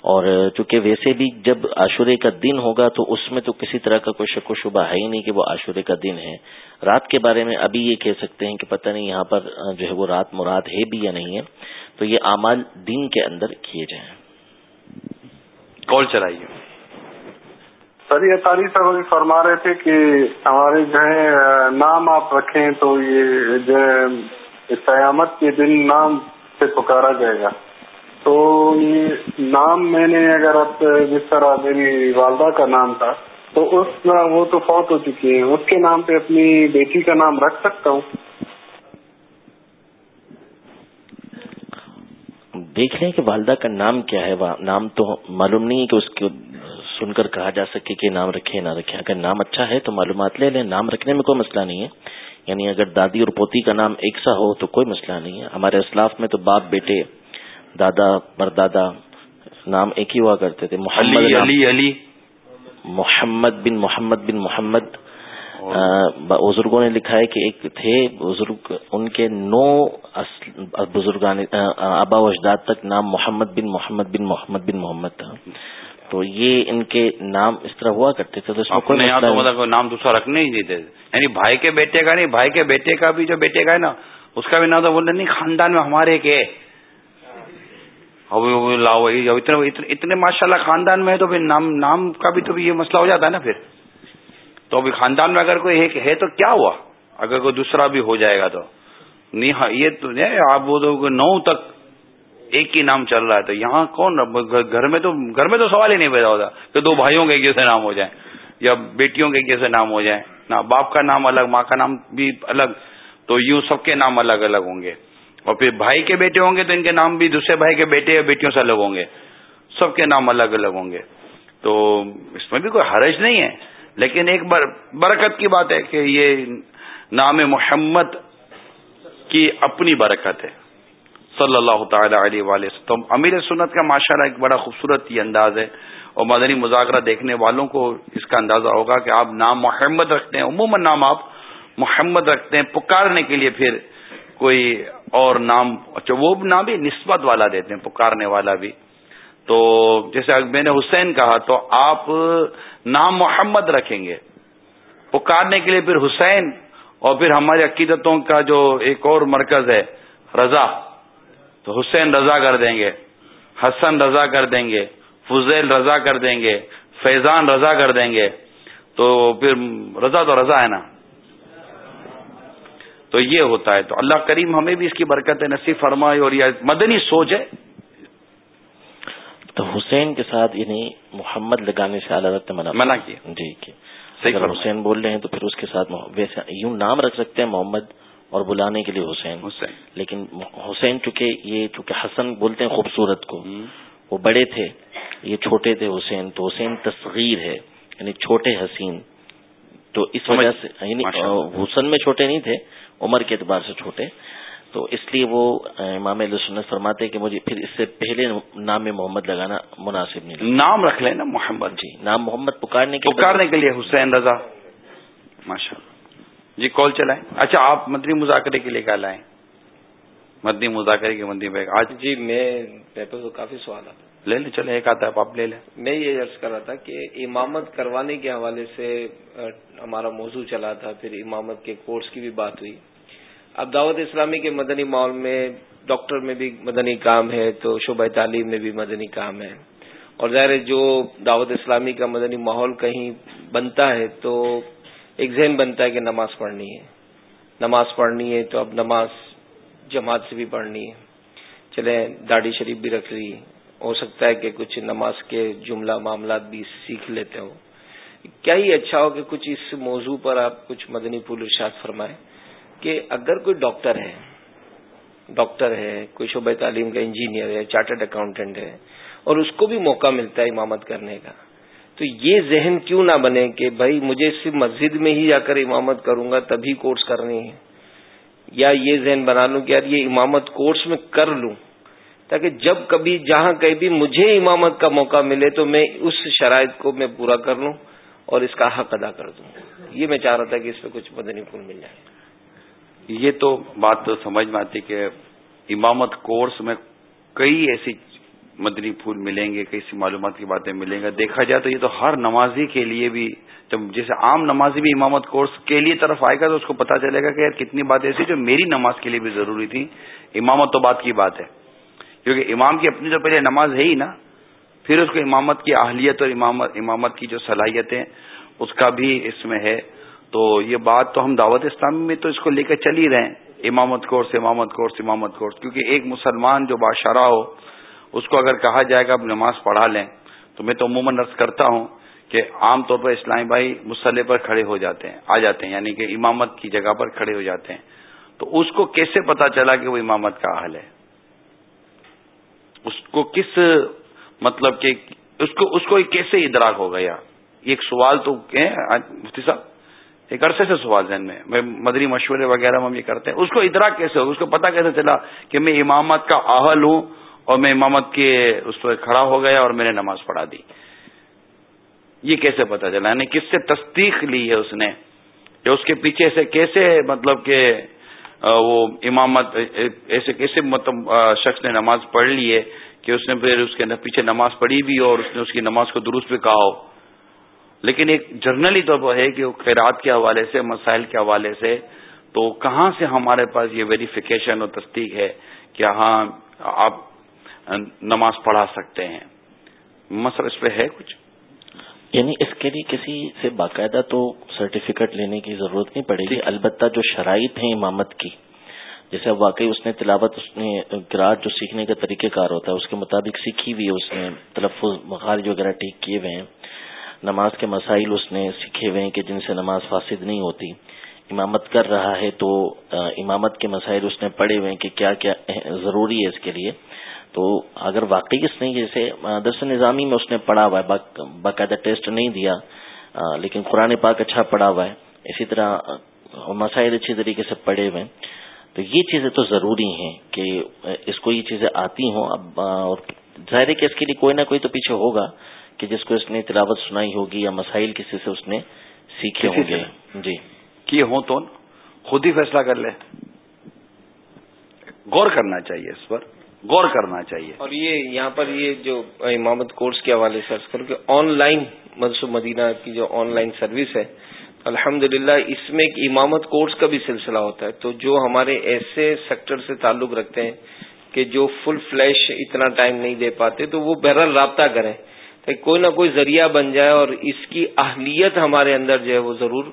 اور چونکہ ویسے بھی جب عاشورے کا دن ہوگا، تو اس میں تو کسی طرح کا کوئی شک و شبہ ہے ہی نہیں کہ وہ عاشورے کا دن ہے۔ رات کے بارے میں ابھی یہ کہہ سکتے ہیں کہ پتہ نہیں یہاں پر جو ہے وہ رات مراد ہے بھی یا نہیں ہے۔ تو یہ اعمال دن کے اندر کیے جائیں۔ کال چلائیے سر، یہ تاریخ صاحب فرما رہے تھے کہ ہمارے جو ہے نام آپ رکھیں تو یہ جو ہے قیامت کے دن نام سے پکارا جائے گا۔ تو یہ نام میں نے اگر اب جس طرح میری والدہ کا نام تھا، تو اس وہ تو فوت ہو چکی ہیں۔ اس کے نام پہ اپنی بیٹی کا نام رکھ سکتا ہوں۔ دیکھ لیں کہ والدہ کا نام کیا ہے؟ نام تو معلوم نہیں ہے کہ اس کو سن کر کہا جا سکے کہ نام رکھے نہ رکھے۔ اگر نام اچھا ہے تو معلومات لے لیں۔ نام رکھنے میں کوئی مسئلہ نہیں ہے۔ یعنی اگر دادی اور پوتی کا نام ایک سا ہو تو کوئی مسئلہ نہیں ہے۔ ہمارے اسلاف میں تو باپ بیٹے دادا پردادا نام ایک ہی ہوا کرتے تھے۔ محمد علی علی محمد بن محمد بن محمد۔ بزرگوں نے لکھا ہے کہ ایک تھے بزرگ ان کے نو بزرگان آبا و اجداد تک نام محمد بن محمد بن محمد بن محمد تھا۔ تو یہ ان کے نام اس طرح ہوا کرتے تھے تو اس میں کوئی مطلب نام دوسرا رکھنے ہی نہیں تھے یعنی بھائی کے بیٹے کا نہیں بھائی کے بیٹے کا بھی جو بیٹے کا ہے نا اس کا بھی نام تو بولتے نہیں خاندان میں ہمارے کے اتنے ماشاء اللہ خاندان میں ہے تو نام نام کا بھی تو یہ مسئلہ ہو جاتا ہے نا پھر۔ تو ابھی خاندان میں اگر کوئی ہے تو کیا ہوا؟ اگر کوئی دوسرا بھی ہو جائے گا تو۔ نہیں یہ تو آپ وہ نو تک ایک ہی نام چل رہا ہے تو یہاں کون گھر میں تو گھر میں تو سوال ہی نہیں پیدا ہوتا کہ دو بھائیوں کے ایک جیسے نام ہو جائیں یا بیٹیوں کے ایک جیسے نام ہو جائیں۔ نہ باپ کا نام الگ، ماں کا نام بھی الگ، تو یوں سب کے نام الگ الگ ہوں گے۔ اور پھر بھائی کے بیٹے ہوں گے تو ان کے نام بھی دوسرے بھائی کے بیٹے یا بیٹیوں سے الگ ہوں گے۔ سب کے نام الگ الگ ہوں گے۔ تو اس میں بھی کوئی حرج نہیں ہے۔ لیکن ایک برکت کی بات ہے کہ یہ نام محمد کی اپنی برکت ہے۔ صلی اللہ تعالی علیہ وسلم. امیر سنت کا ماشاء اللہ ایک بڑا خوبصورت یہ انداز ہے اور مدنی مذاکرہ دیکھنے والوں کو اس کا اندازہ ہوگا کہ آپ نام محمد رکھتے ہیں، عموماً نام آپ محمد رکھتے ہیں، پکارنے کے لیے پھر کوئی اور نام اچھا وہ نام بھی نسبت والا دیتے ہیں، پکارنے والا بھی۔ تو جیسے میں نے حسین کہا تو آپ نام محمد رکھیں گے۔ پکارنے کے لیے پھر حسین اور پھر ہماری عقیدتوں کا جو ایک اور مرکز ہے، رضا۔ تو حسین رضا کر دیں گے حسن رضا کر دیں گے فضیل رضا کر دیں گے فیضان رضا کر دیں گے تو پھر رضا تو رضا ہے نا؟ تو یہ ہوتا ہے۔ تو اللہ کریم ہمیں بھی اس کی برکت نصیب فرمائے اور یہ مدنی سوچ ہے۔ تو حسین کے ساتھ یعنی محمد لگانے سے حضرت منع منع کیا۔ جی اگر حسین بول رہے ہیں تو پھر اس کے ساتھ ویسے یوں نام رکھ سکتے ہیں محمد اور بلانے کے لیے حسین. حسین. لیکن حسین چونکہ یہ چونکہ حسن بولتے ہیں خوبصورت کو. وہ بڑے تھے یہ چھوٹے تھے حسین تو حسین تصغیر ہے یعنی چھوٹے حسین. تو اس وجہ سے یعنی حسن میں چھوٹے نہیں تھے عمر کے اعتبار سے چھوٹے. تو اس لیے وہ امام علیہ سنت فرماتے کہ مجھے پھر اس سے پہلے نام میں محمد لگانا مناسب نہیں نام رکھ لینا محمد. جی نام محمد پکارنے کے پکارنے کے لیے حسین رضا. ماشاء اللہ. جی کال چلائیں۔ اچھا آپ مدنی مذاکرے کے لیے کیا لائیں۔ مدنی مذاکرے کے مدنی بیگ آج جی میں تو کافی سوال آتا لے لیں چلے ایک آتا ہے آپ لے لیں۔ میں یہ عرض کر رہا تھا کہ امامت کروانے کے حوالے سے ہمارا موضوع چلا تھا پھر امامت کے کورس کی بھی بات ہوئی۔ اب دعوت اسلامی کے مدنی ماحول میں ڈاکٹر میں بھی مدنی کام ہے تو شعبہ تعلیم میں بھی مدنی کام ہے۔ اور ظاہر جو دعوت اسلامی کا مدنی ماحول کہیں بنتا ہے تو ایک ذہن بنتا ہے کہ نماز پڑھنی ہے۔ نماز پڑھنی ہے تو اب نماز جماعت سے بھی پڑھنی ہے۔ چلیں، داڑھی شریف بھی رکھ لی۔ ہو سکتا ہے کہ کچھ نماز کے جملہ، معاملات بھی سیکھ لیتے ہو۔ کیا ہی اچھا ہو کہ کچھ اس موضوع پر آپ کچھ مدنی پھول ارشاد فرمائیں کہ اگر کوئی ڈاکٹر ہے ڈاکٹر ہے، کوئی شعبہ تعلیم کا انجینئر ہے، چارٹرڈ اکاؤنٹنٹ ہے اور اس کو بھی موقع ملتا ہے امامت کرنے کا تو یہ ذہن کیوں نہ بنے کہ بھائی مجھے صرف مسجد میں ہی جا کر امامت کروں گا، تبھی کورس کرنی ہے۔ یا یہ ذہن بنا لوں کہ یار یہ امامت کورس میں کر لوں۔ تاکہ جب کبھی جہاں کہیں بھی مجھے امامت کا موقع ملے تو میں اس شرائط کو میں پورا کر لوں اور اس کا حق ادا کر دوں۔ یہ میں چاہ رہا تھا کہ اس پہ کچھ مدنی پھول مل جائے۔ یہ تو بات تو سمجھ میں آتی کہ امامت کورس میں کئی ایسی مدنی پھول ملیں گے، کئی سی معلومات کی باتیں ملیں گے دیکھا جائے تو یہ تو ہر نمازی کے لیے بھی، جب جیسے عام نمازی بھی امامت کورس کے لیے طرف آئے گا تو اس کو پتا چلے گا کہ یار کتنی بات ایسی جو میری نماز کے لیے بھی ضروری تھی امامت تو بات کی بات ہے۔ کیونکہ امام کی اپنی تو پہلے نماز ہے ہی نا۔ پھر اس کو امامت کی اہلیت اور امامت امامت کی جو صلاحیتیں اس کا بھی اس میں ہے۔ تو یہ بات تو ہم دعوت اسلامی میں تو اس کو لے کے چل ہی رہے ہیں۔ امامت کورس امامت کورس امامت کورس۔ کیونکہ ایک مسلمان جو بادشاہ ہو اس کو اگر کہا جائے گا اب نماز پڑھا لیں، تو میں تو عموماً عرض کرتا ہوں کہ عام طور پر اسلامی بھائی مسلح پر کھڑے ہو جاتے ہیں، آ جاتے ہیں یعنی کہ امامت کی جگہ پر کھڑے ہو جاتے ہیں۔ تو اس کو کیسے پتا چلا کہ وہ امامت کا حل ہے؟ اس کو کس مطلب کہ اس کو اس کو کیسے ادراک ہو گیا؟ ایک سوال تو مفتی صاحب، ایک عرصے سے سوال ذہن میں مدری مشورے وغیرہ میں ہم یہ کرتے ہیں۔ اس کو ادراک کیسے ہوگا اس کو پتا کیسے چلا کہ میں امامت کا اہل ہوں اور میں امامت کے اس پہ کھڑا ہو گیا اور میں نے نماز پڑھا دی۔ یہ کیسے پتا چلا؟ یعنی کس سے تصدیق لی ہے اس نے؟ کہ اس کے پیچھے سے کیسے مطلب کہ وہ امامت ایسے کیسے مطلب شخص نے نماز پڑھ لی ہے کہ اس نے پھر اس کے پیچھے نماز پڑھی بھی اور اس نے اس کی نماز کو درست بھی کہا ہو۔ لیکن ایک جرنلی طور پر ہے کہ وہ خیرات کے حوالے سے، مسائل کے حوالے سے، تو کہاں سے ہمارے پاس یہ ویریفیکیشن اور تصدیق ہے کہ ہاں آپ نماز پڑھا سکتے ہیں۔ مسئلہ اس پہ ہے کچھ؟ یعنی اس کے لیے کسی سے باقاعدہ تو سرٹیفکیٹ لینے کی ضرورت نہیں پڑے گی البتہ جو شرائط ہیں امامت کی جیسے واقعی اس نے تلاوت اس نے گراج جو سیکھنے کا طریقہ کار ہوتا ہے اس کے مطابق سیکھی ہوئی ہے اس نے تلفظ مخارج وغیرہ ٹھیک کیے ہوئے ہیں۔ نماز کے مسائل اس نے سیکھے ہوئے ہیں کہ جن سے نماز فاسد نہیں ہوتی۔ امامت کر رہا ہے تو امامت کے مسائل اس نے پڑھے ہوئے ہیں کہ کیا کیا ضروری ہے اس کے لیے۔ تو اگر واقعی اس نے جیسے درس نظامی میں اس نے پڑھا ہوا ہے باقاعدہ ٹیسٹ نہیں دیا لیکن قرآن پاک اچھا پڑھا ہوا ہے اسی طرح مسائل اچھی طریقے سے پڑھے ہوئے تو یہ چیزیں تو ضروری ہیں کہ اس کو یہ چیزیں آتی ہوں اب اور ظاہر ہے کہ اس کے لیے کوئی نہ کوئی تو پیچھے ہوگا کہ جس کو اس نے تلاوت سنائی ہوگی یا مسائل کسی سے اس نے سیکھے ہوں گے۔ جی۔ کیے ہوں تو خود ہی فیصلہ کر لے۔ غور کرنا چاہیے اس پر۔ غور کرنا چاہیے۔ اور یہ یہاں پر یہ جو امامت کورس کے حوالے سے کروں کہ آن لائن منصوب مدینہ کی جو آن لائن سروس ہے الحمد اس میں ایک امامت کورس کا بھی سلسلہ ہوتا ہے۔ تو جو ہمارے ایسے سیکٹر سے تعلق رکھتے ہیں کہ جو فل فلیش اتنا ٹائم نہیں دے پاتے، تو وہ بہرحال رابطہ کریں۔ کہ کوئی نہ کوئی ذریعہ بن جائے اور اس کی اہلیت ہمارے اندر جو ہے وہ ضرور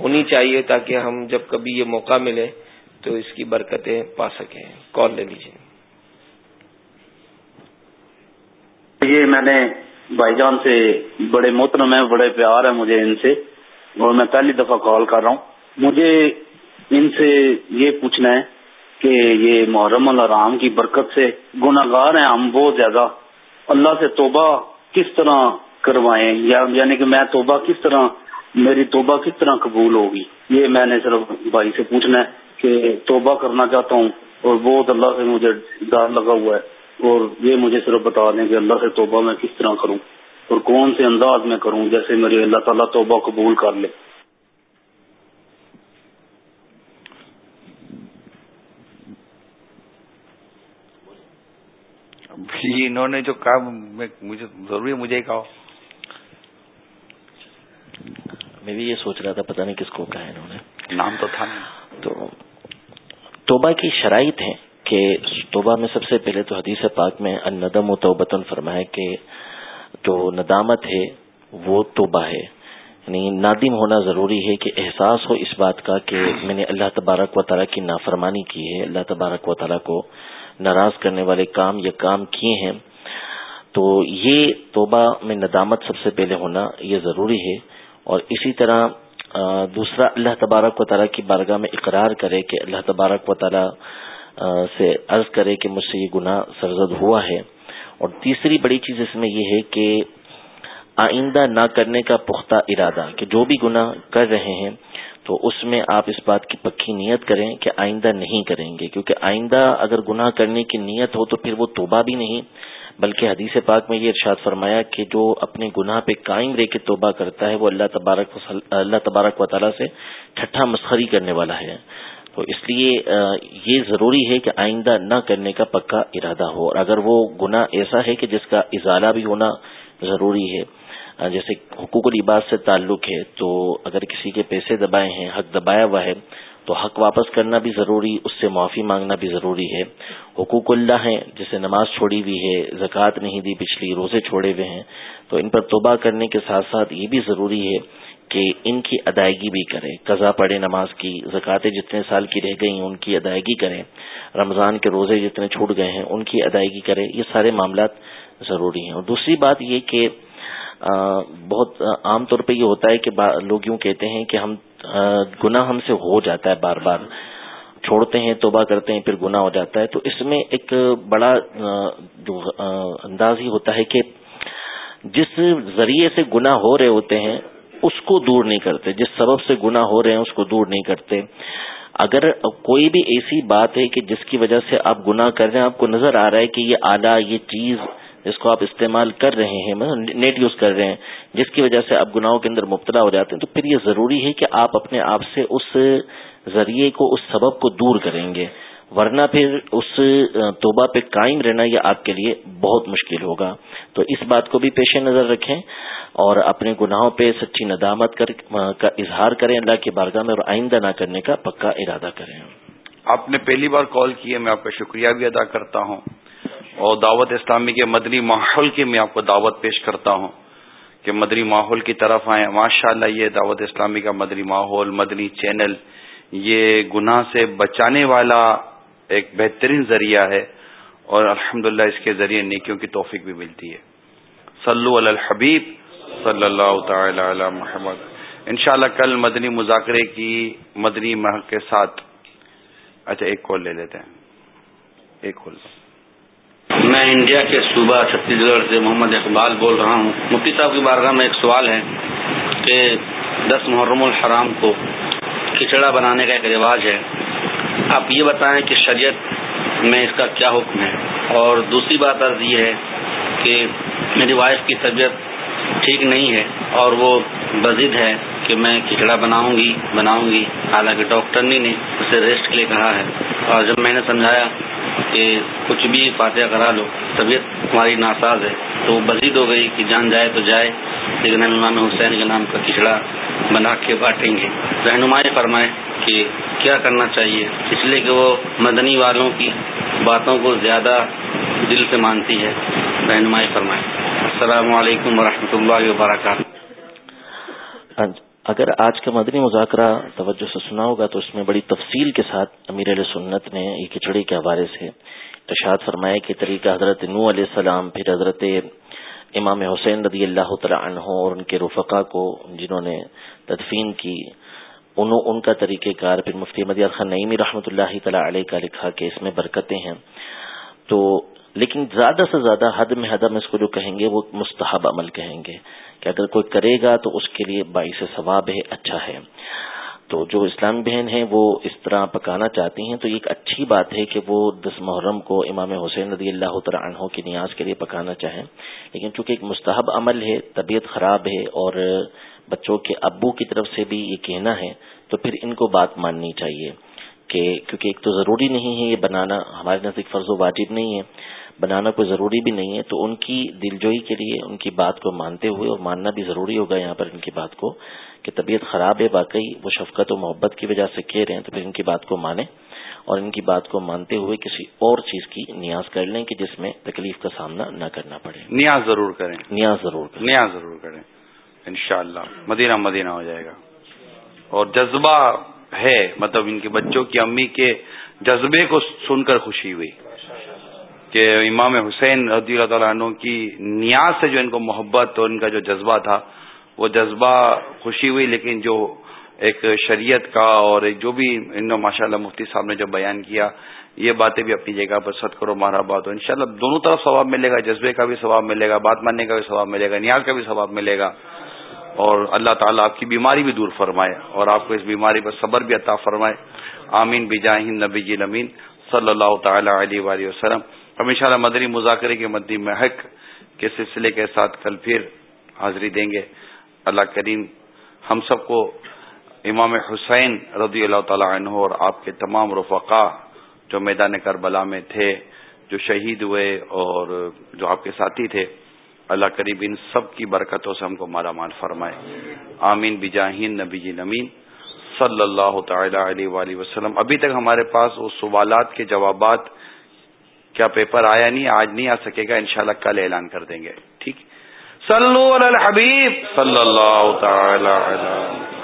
ہونی چاہیے تاکہ ہم جب کبھی یہ موقع ملے تو اس کی برکتیں پا سکیں۔ کال لے لیجیے یہ میں نے بھائی جان سے بڑے محترم ہیں، بڑے پیار ہیں مجھے ان سے اور میں پہلی دفعہ کال کر رہا ہوں۔ مجھے ان سے یہ پوچھنا ہے کہ یہ محرم الرام کی برکت سے گناگار ہیں، ہم بہت زیادہ۔ اللہ سے توبہ کس طرح کروائیں؟ یا یعنی کہ میں توبہ کس طرح، میری توبہ کس طرح قبول ہوگی؟ یہ میں نے صرف بھائی سے پوچھنا ہے کہ توبہ کرنا چاہتا ہوں اور بہت اللہ سے مجھے ڈر لگا ہوا ہے۔ اور یہ مجھے صرف بتا دیں کہ اللہ سے توبہ میں کس طرح کروں اور کون سے انداز میں کروں جیسے میرے اللہ تعالیٰ توبہ قبول کر لے۔ انہوں نے جو کہا مجھے ضروری مجھے ہی کہا میں بھی یہ سوچ رہا تھا پتہ نہیں کس کو کہا انہوں نے۔ نام تو تھا تو توبہ کی شرائط ہیں۔ کہ توبہ میں سب سے پہلے تو حدیث پاک میں الندم و توبتن فرمائے کہ جو ندامت ہے وہ توبہ ہے۔ یعنی نادم ہونا ضروری ہے کہ احساس ہو اس بات کا کہ میں نے اللہ تبارک و تعالیٰ کی نافرمانی کی ہے، اللہ تبارک و تعالیٰ کو ناراض کرنے والے کام یا کام کیے ہیں۔ تو یہ توبہ میں ندامت سب سے پہلے ہونا یہ ضروری ہے۔ اور اسی طرح دوسرا اللہ تبارک و تعالیٰ کی بارگاہ میں اقرار کرے کہ اللہ تبارک و تعالیٰ سے عرض کرے کہ مجھ سے یہ گناہ سرزد ہوا ہے۔ اور تیسری بڑی چیز اس میں یہ ہے کہ آئندہ نہ کرنے کا پختہ ارادہ، کہ جو بھی گناہ کر رہے ہیں، تو اس میں آپ اس بات کی پکی نیت کریں کہ آئندہ نہیں کریں گے۔ کیونکہ آئندہ اگر گناہ کرنے کی نیت ہو تو پھر وہ توبہ بھی نہیں، بلکہ حدیث پاک میں یہ ارشاد فرمایا کہ جو اپنے گناہ پہ قائم رہ کے توبہ کرتا ہے، وہ اللہ تبارک اللہ تبارک و تعالیٰ سے ٹھٹھا مسخری کرنے والا ہے۔ تو اس لیے یہ ضروری ہے کہ آئندہ نہ کرنے کا پکا ارادہ ہو۔ اور اگر وہ گناہ ایسا ہے کہ جس کا ازالہ بھی ہونا ضروری ہے جیسے حقوق العباد سے تعلق ہے، تو اگر کسی کے پیسے دبائے ہیں، حق دبایا ہوا ہے، تو حق واپس کرنا بھی ضروری، اس سے معافی مانگنا بھی ضروری ہے۔ حقوق اللہ ہیں، جسے نماز چھوڑی ہوئی ہے، زکوٰۃ نہیں دی، پچھلی روزے چھوڑے ہوئے ہیں، تو ان پر توبہ کرنے کے ساتھ ساتھ یہ بھی ضروری ہے کہ ان کی ادائیگی بھی کرے قضا پڑے نماز کی زکاتیں جتنے سال کی رہ گئی ان کی ادائیگی کریں۔ رمضان کے روزے جتنے چھوٹ گئے ہیں، ان کی ادائیگی کرے یہ سارے معاملات ضروری ہیں۔ اور دوسری بات یہ کہ بہت عام طور پہ یہ ہوتا ہے کہ لوگ یوں کہتے ہیں کہ ہم گناہ ہم سے ہو جاتا ہے بار بار۔ چھوڑتے ہیں، توبہ کرتے ہیں، پھر گناہ ہو جاتا ہے۔ تو اس میں ایک بڑا جو انداز ہی ہوتا ہے کہ جس ذریعے سے گناہ ہو رہے ہوتے ہیں اس کو دور نہیں کرتے، جس سبب سے گناہ ہو رہے ہیں اس کو دور نہیں کرتے۔ اگر کوئی بھی ایسی بات ہے کہ جس کی وجہ سے آپ گناہ کر رہے ہیں، آپ کو نظر آ رہا ہے کہ یہ آلہ یہ چیز جس کو آپ استعمال کر رہے ہیں مطلب نیٹ یوز کر رہے ہیں، جس کی وجہ سے آپ گناہوں کے اندر مبتلا ہو جاتے ہیں، تو پھر یہ ضروری ہے کہ آپ اپنے آپ سے اس ذریعے کو، اس سبب کو دور کریں گے۔ ورنہ پھر اس توبہ پہ قائم رہنا یہ آپ کے لیے بہت مشکل ہوگا۔ تو اس بات کو بھی پیش نظر رکھیں اور اپنے گناہوں پہ سچی ندامت کر کا اظہار کریں، اللہ کی بارگاہ میں اور آئندہ نہ کرنے کا پکا ارادہ کریں۔ آپ نے پہلی بار کال کی ہے، میں آپ کا شکریہ بھی ادا کرتا ہوں۔ اور دعوت اسلامی کے مدنی ماحول کی میں آپ کو دعوت پیش کرتا ہوں کہ مدنی ماحول کی طرف آئیں۔ ماشاء اللہ یہ دعوت اسلامی کا مدنی ماحول، مدنی چینل، یہ گناہ سے بچانے والا ایک بہترین ذریعہ ہے اور الحمد اس کے ذریعے نیکیوں کی توفیق بھی ملتی ہے۔ صلو علی الحبیب صلی اللہ تعالی علی محمد۔ انشاءاللہ کل مدنی مذاکرے کی مدنی مح کے ساتھ۔ اچھا ایک کال لے لیتے ہیں۔ ایک کال۔ میں انڈیا کے صوبہ چھتیس گڑھ سے محمد اقبال بول رہا ہوں۔ مفتی صاحب کی بارگاہ میں ایک سوال ہے کہ دس محرم الحرام کو کھچڑا بنانے کا ایک رواج ہے۔ آپ یہ بتائیں کہ شریعت میں اس کا کیا حکم ہے۔ اور دوسری بات عرض یہ ہے کہ میری وائف کی طبیعت ٹھیک نہیں ہے اور وہ بزد ہے کہ میں کھچڑا بناؤں گی بناؤں گی۔ حالانکہ ڈاکٹر نے اسے ریسٹ کے لیے کہا ہے۔ اور جب میں نے سمجھایا کہ کچھ بھی فاتحہ کرا لو، طبیعت تمہاری ناساز ہے، تو وہ بزید ہو گئی کہ جان جائے تو جائے۔ لیکن ہم امام حسین کے نام کا کھچڑا بنا کے بانٹیں گے۔ رہنمائی فرمائے کہ کیا کرنا چاہیے؟ اس لیے کہ وہ مدنی والوں کی باتوں کو زیادہ دل سے مانتی ہے۔ رہنمائی فرمائے السلام علیکم ورحمۃ اللہ وبرکاتہ۔ ہاں، اگر آج کا مدنی مذاکرہ توجہ سے سنا ہوگا تو اس میں بڑی تفصیل کے ساتھ امیر علیہ سنت نے یہ کھچڑی کے حوالے سے ارشاد فرمایا کہ طریقہ حضرت نو علیہ السلام، پھر حضرت امام حسین رضی اللہ تعالیٰ عنہ اور ان کے رفقا کو جنہوں نے تدفین کی ان کا طریقہ کار، پھر مفتی مدیار خان نعیمی رحمۃ اللہ تعالیٰ علیہ کا لکھا کہ اس میں برکتیں ہیں۔ تو لیکن زیادہ سے زیادہ حد میں حدم اس کو جو کہیں گے وہ مستحب عمل کہیں گے کہ اگر کوئی کرے گا تو اس کے لیے باعث ثواب ہے اچھا ہے۔ تو جو اسلام بہن ہیں وہ اس طرح پکانا چاہتی ہیں، تو یہ ایک اچھی بات ہے کہ وہ دس محرم کو امام حسین رضی اللہ تعالیٰ عنہ کی نیاز کے لیے پکانا چاہیں۔ لیکن چونکہ ایک مستحب عمل ہے، طبیعت خراب ہے اور بچوں کے ابو کی طرف سے بھی یہ کہنا ہے تو پھر ان کو بات ماننی چاہیے کہ کیونکہ ایک تو ضروری نہیں ہے یہ بنانا ہمارے نزدیک فرض و واجب نہیں ہے بنانا کوئی ضروری بھی نہیں ہے تو ان کی دلجوئی کے لیے ان کی بات کو مانتے ہوئے اور ماننا بھی ضروری ہوگا یہاں پر ان کی بات کو کہ طبیعت خراب ہے واقعی وہ شفقت و محبت کی وجہ سے کہہ رہے ہیں تو پھر ان کی بات کو مانیں اور ان کی بات کو مانتے ہوئے کسی اور چیز کی نیاز کر لیں کہ جس میں تکلیف کا سامنا نہ کرنا پڑے۔ نیاز ضرور کریں۔ نیاز ضرور کریں۔ نیاز ضرور کریں۔ انشاءاللہ، مدینہ مدینہ ہو جائے گا۔ اور جذبہ ہے مطلب ان کے بچوں کی امی کے جذبے کو سن کر خوشی ہوئی۔ کہ امام حسین رضی اللہ تعالیٰ عنہ کی نیاز سے جو ان کو محبت اور ان کا جو جذبہ تھا، وہ جذبہ خوشی ہوئی، لیکن جو ایک شریعت کا اور جو بھی ان ماشاء اللہ مفتی صاحب نے جو بیان کیا، یہ باتیں بھی اپنی جگہ پر ست کرو مارا بات ہو ان دونوں طرف ثواب ملے گا، جذبے کا بھی ثواب ملے گا، بات ماننے کا بھی ثواب ملے گا، نیاز کا بھی ثواب ملے گا۔ اور اللہ تعالیٰ آپ کی بیماری بھی دور فرمائے اور آپ کو اس بیماری پر صبر بھی عطا فرمائے۔ آمین۔ بجاہین نبی جی نمین۔ صلی اللہ تعالی علیہ وسلم۔ ہم ان مدنی مذاکرے کے مدنی محک کے سلسلے کے ساتھ کل پھر حاضری دیں گے۔ اللہ کریم ہم سب کو امام حسین رضی اللہ تعالی عنہ اور آپ کے تمام رفقا جو میدان کربلا میں تھے، جو شہید ہوئے اور جو آپ کے ساتھی تھے اللہ قریب ان سب کی برکتوں سے ہم کو مالا مال فرمائے۔ آمین۔ بجاہین نبی جی نمین۔ صلی اللہ تعالی علیہ وآلہ وسلم۔ ابھی تک ہمارے پاس وہ سوالات کے جوابات کیا پیپر آیا نہیں، آج نہیں آ سکے گا، انشاءاللہ کل اعلان کر دیں گے۔ ٹھیک؟ صلو علی الحبیب۔ صلی اللہ تعالی علی